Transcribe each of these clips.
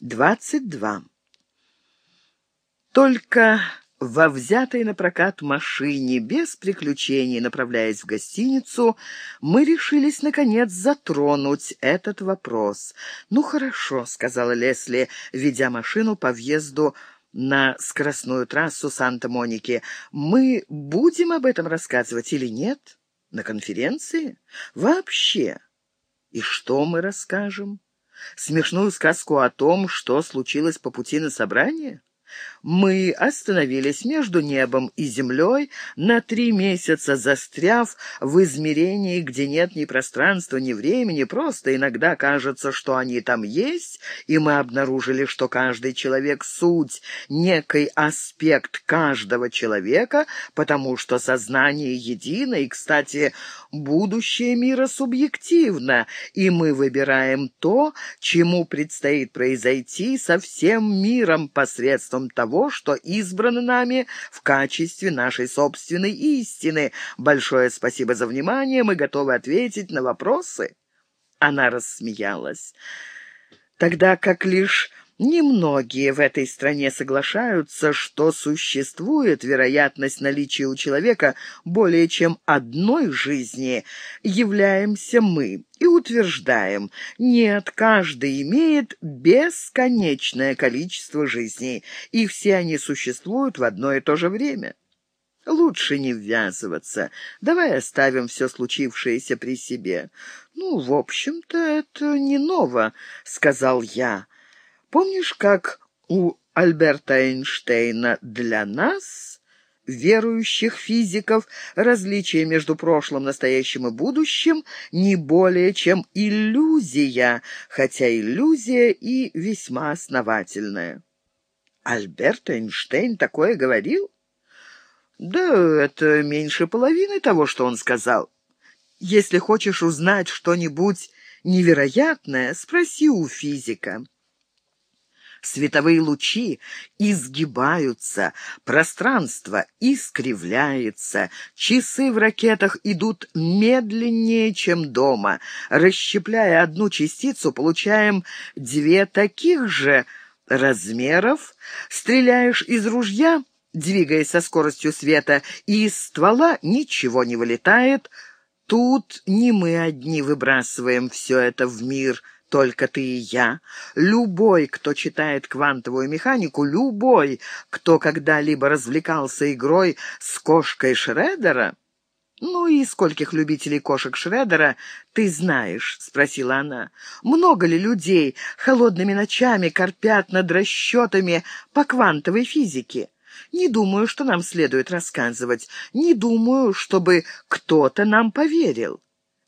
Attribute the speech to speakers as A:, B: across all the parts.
A: Двадцать два. Только во взятой на прокат машине, без приключений, направляясь в гостиницу, мы решились, наконец, затронуть этот вопрос. «Ну, хорошо», — сказала Лесли, ведя машину по въезду на скоростную трассу Санта-Моники. «Мы будем об этом рассказывать или нет? На конференции? Вообще? И что мы расскажем?» Смешную сказку о том, что случилось по пути на собрание? Мы остановились между небом и землей, на три месяца застряв в измерении, где нет ни пространства, ни времени, просто иногда кажется, что они там есть, и мы обнаружили, что каждый человек — суть, некий аспект каждого человека, потому что сознание едино, и, кстати, будущее мира субъективно, и мы выбираем то, чему предстоит произойти со всем миром посредством посредством того, что избрано нами в качестве нашей собственной истины. Большое спасибо за внимание, мы готовы ответить на вопросы». Она рассмеялась. Тогда как лишь Немногие в этой стране соглашаются, что существует вероятность наличия у человека более чем одной жизни, являемся мы и утверждаем, нет, каждый имеет бесконечное количество жизней, и все они существуют в одно и то же время. Лучше не ввязываться. Давай оставим все случившееся при себе. Ну, в общем-то, это не ново, — сказал я. Помнишь, как у Альберта Эйнштейна для нас, верующих физиков, различие между прошлым, настоящим и будущим не более чем иллюзия, хотя иллюзия и весьма основательная. Альберт Эйнштейн такое говорил? Да, это меньше половины того, что он сказал. Если хочешь узнать что-нибудь невероятное, спроси у физика. Световые лучи изгибаются, пространство искривляется, часы в ракетах идут медленнее, чем дома. Расщепляя одну частицу, получаем две таких же размеров. Стреляешь из ружья, двигаясь со скоростью света, и из ствола ничего не вылетает. Тут не мы одни выбрасываем все это в мир — только ты и я. Любой, кто читает квантовую механику, любой, кто когда-либо развлекался игрой с кошкой Шредера... «Ну и скольких любителей кошек Шредера ты знаешь?» — спросила она. «Много ли людей холодными ночами корпят над расчетами по квантовой физике?» Не думаю, что нам следует рассказывать. Не думаю, чтобы кто-то нам поверил.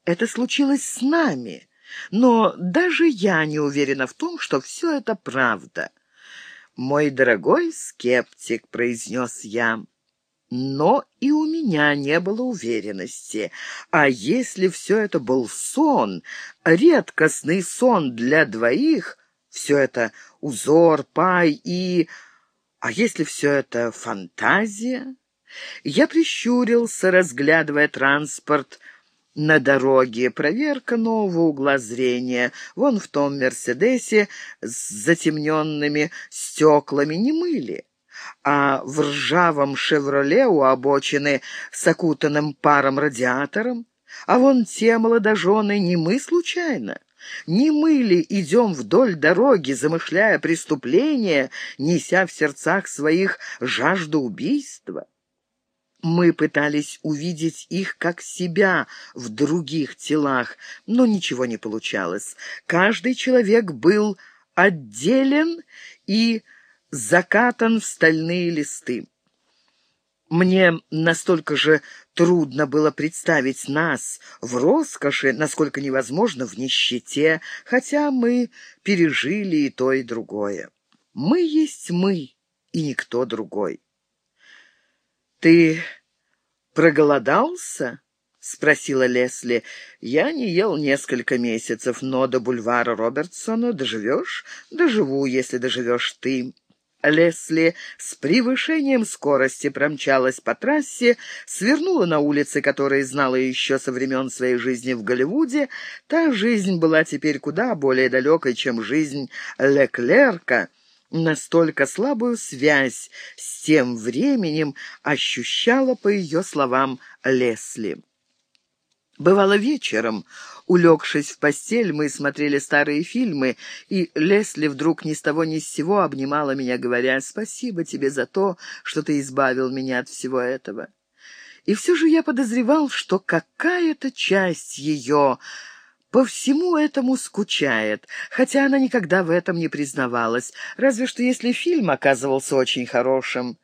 A: Это случилось с нами. Но даже я не уверена в том, что все это правда. «Мой дорогой скептик», — произнес я, — «но и у меня не было уверенности. А если все это был сон, редкостный сон для двоих, все это узор, пай и... А если все это фантазия?» Я прищурился, разглядывая транспорт, на дороге. Проверка нового угла зрения. Вон в том «Мерседесе» с затемненными стеклами не мыли. А в ржавом «Шевроле» у обочины с окутанным паром радиатором. А вон те молодожены не мы случайно. Не мы ли идем вдоль дороги, замышляя преступление, неся в сердцах своих жажду убийства? Мы пытались увидеть их как себя в других телах, но ничего не получалось. Каждый человек был отделен и закатан в стальные листы. Мне настолько же трудно было представить нас в роскоши, насколько невозможно в нищете, хотя мы пережили и то, и другое. Мы есть мы, и никто другой. «Ты проголодался?» — спросила Лесли. «Я не ел несколько месяцев, но до бульвара Робертсона доживешь? Доживу, если доживешь ты». Лесли с превышением скорости промчалась по трассе, свернула на улицы, которые знала еще со времен своей жизни в Голливуде. Та жизнь была теперь куда более далекой, чем жизнь Леклерка. Настолько слабую связь с тем временем ощущала, по ее словам, Лесли. Бывало вечером, улегшись в постель, мы смотрели старые фильмы, и Лесли вдруг ни с того ни с сего обнимала меня, говоря «Спасибо тебе за то, что ты избавил меня от всего этого». И все же я подозревал, что какая-то часть ее по всему этому скучает, хотя она никогда в этом не признавалась, разве что если фильм оказывался очень хорошим.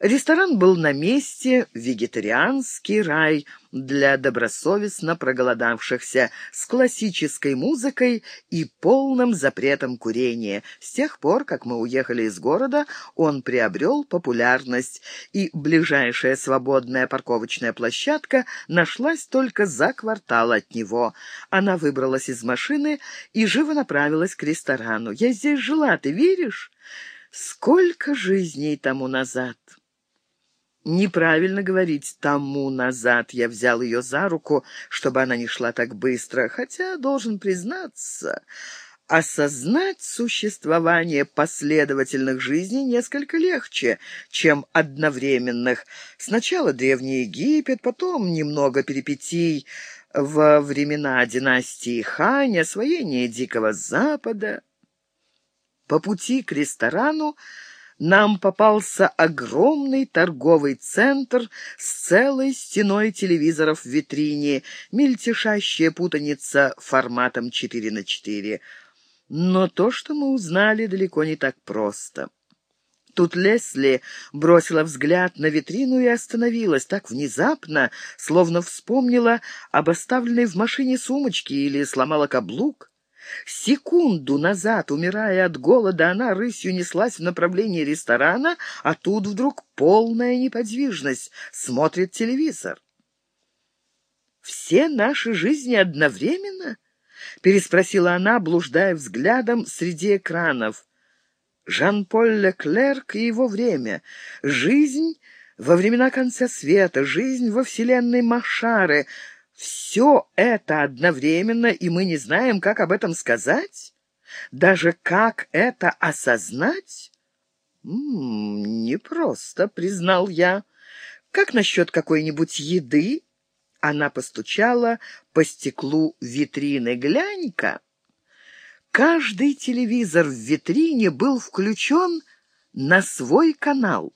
A: Ресторан был на месте, вегетарианский рай для добросовестно проголодавшихся, с классической музыкой и полным запретом курения. С тех пор, как мы уехали из города, он приобрел популярность, и ближайшая свободная парковочная площадка нашлась только за квартал от него. Она выбралась из машины и живо направилась к ресторану. «Я здесь жила, ты веришь?» Сколько жизней тому назад! Неправильно говорить «тому назад» я взял ее за руку, чтобы она не шла так быстро, хотя, должен признаться, осознать существование последовательных жизней несколько легче, чем одновременных. Сначала Древний Египет, потом немного перипетий во времена династии Хань, освоение Дикого Запада. По пути к ресторану нам попался огромный торговый центр с целой стеной телевизоров в витрине, мельтешащая путаница форматом 4 на 4. Но то, что мы узнали, далеко не так просто. Тут Лесли бросила взгляд на витрину и остановилась так внезапно, словно вспомнила об оставленной в машине сумочке или сломала каблук. Секунду назад, умирая от голода, она рысью неслась в направлении ресторана, а тут вдруг полная неподвижность, смотрит телевизор. «Все наши жизни одновременно?» — переспросила она, блуждая взглядом среди экранов. Жан-Поль Леклерк и его время. Жизнь во времена конца света, жизнь во вселенной Машары — все это одновременно, и мы не знаем, как об этом сказать? Даже как это осознать? «Непросто», — признал я. «Как насчет какой-нибудь еды?» Она постучала по стеклу витрины. «Глянь-ка!» Каждый телевизор в витрине был включен на свой канал.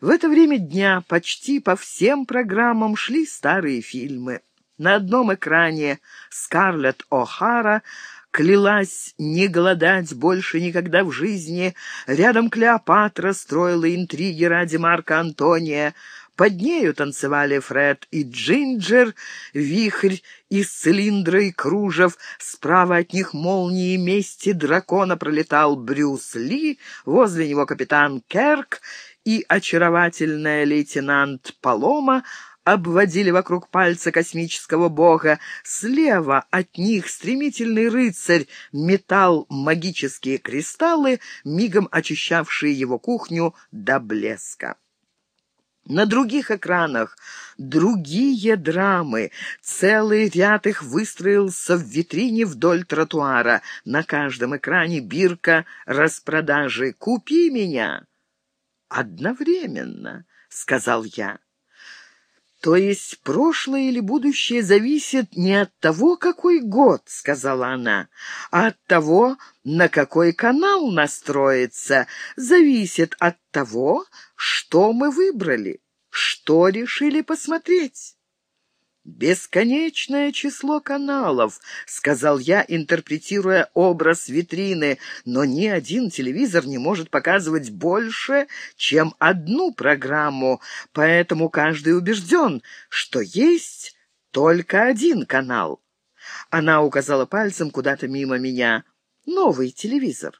A: В это время дня почти по всем программам шли старые фильмы. На одном экране Скарлетт О'Хара клялась не голодать больше никогда в жизни. Рядом Клеопатра строила интриги ради Марка Антония. Под нею танцевали Фред и Джинджер, вихрь из цилиндра и кружев. Справа от них молнии мести дракона пролетал Брюс Ли, возле него капитан Керк и очаровательная лейтенант Палома, обводили вокруг пальца космического бога. Слева от них стремительный рыцарь метал магические кристаллы, мигом очищавшие его кухню до блеска. На других экранах другие драмы. Целый ряд их выстроился в витрине вдоль тротуара. На каждом экране бирка распродажи «Купи меня!» «Одновременно», — сказал я. «То есть прошлое или будущее зависит не от того, какой год, — сказала она, — а от того, на какой канал настроиться, зависит от того, что мы выбрали, что решили посмотреть». «Бесконечное число каналов», — сказал я, интерпретируя образ витрины, «но ни один телевизор не может показывать больше, чем одну программу, поэтому каждый убежден, что есть только один канал». Она указала пальцем куда-то мимо меня. «Новый телевизор».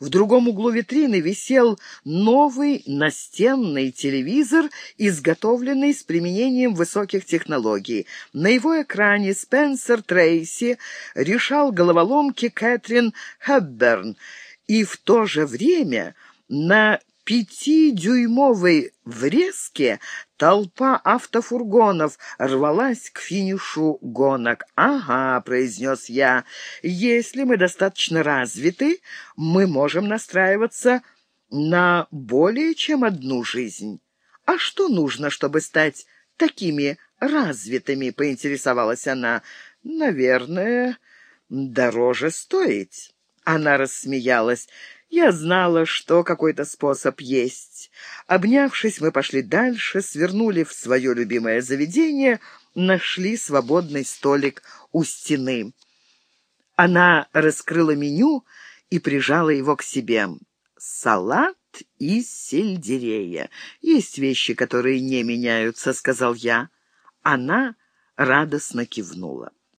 A: В другом углу витрины висел новый настенный телевизор, изготовленный с применением высоких технологий. На его экране Спенсер Трейси решал головоломки Кэтрин Хэбберн, и в то же время На пятидюймовой врезке толпа автофургонов рвалась к финишу гонок. «Ага», — произнес я, — «если мы достаточно развиты, мы можем настраиваться на более чем одну жизнь. А что нужно, чтобы стать такими развитыми?» — поинтересовалась она. «Наверное, дороже стоить». Она рассмеялась. Я знала, что какой-то способ есть. Обнявшись, мы пошли дальше, свернули в свое любимое заведение, нашли свободный столик у стены. Она раскрыла меню и прижала его к себе. «Салат из сельдерея. Есть вещи, которые не меняются», — сказал я. Она радостно кивнула.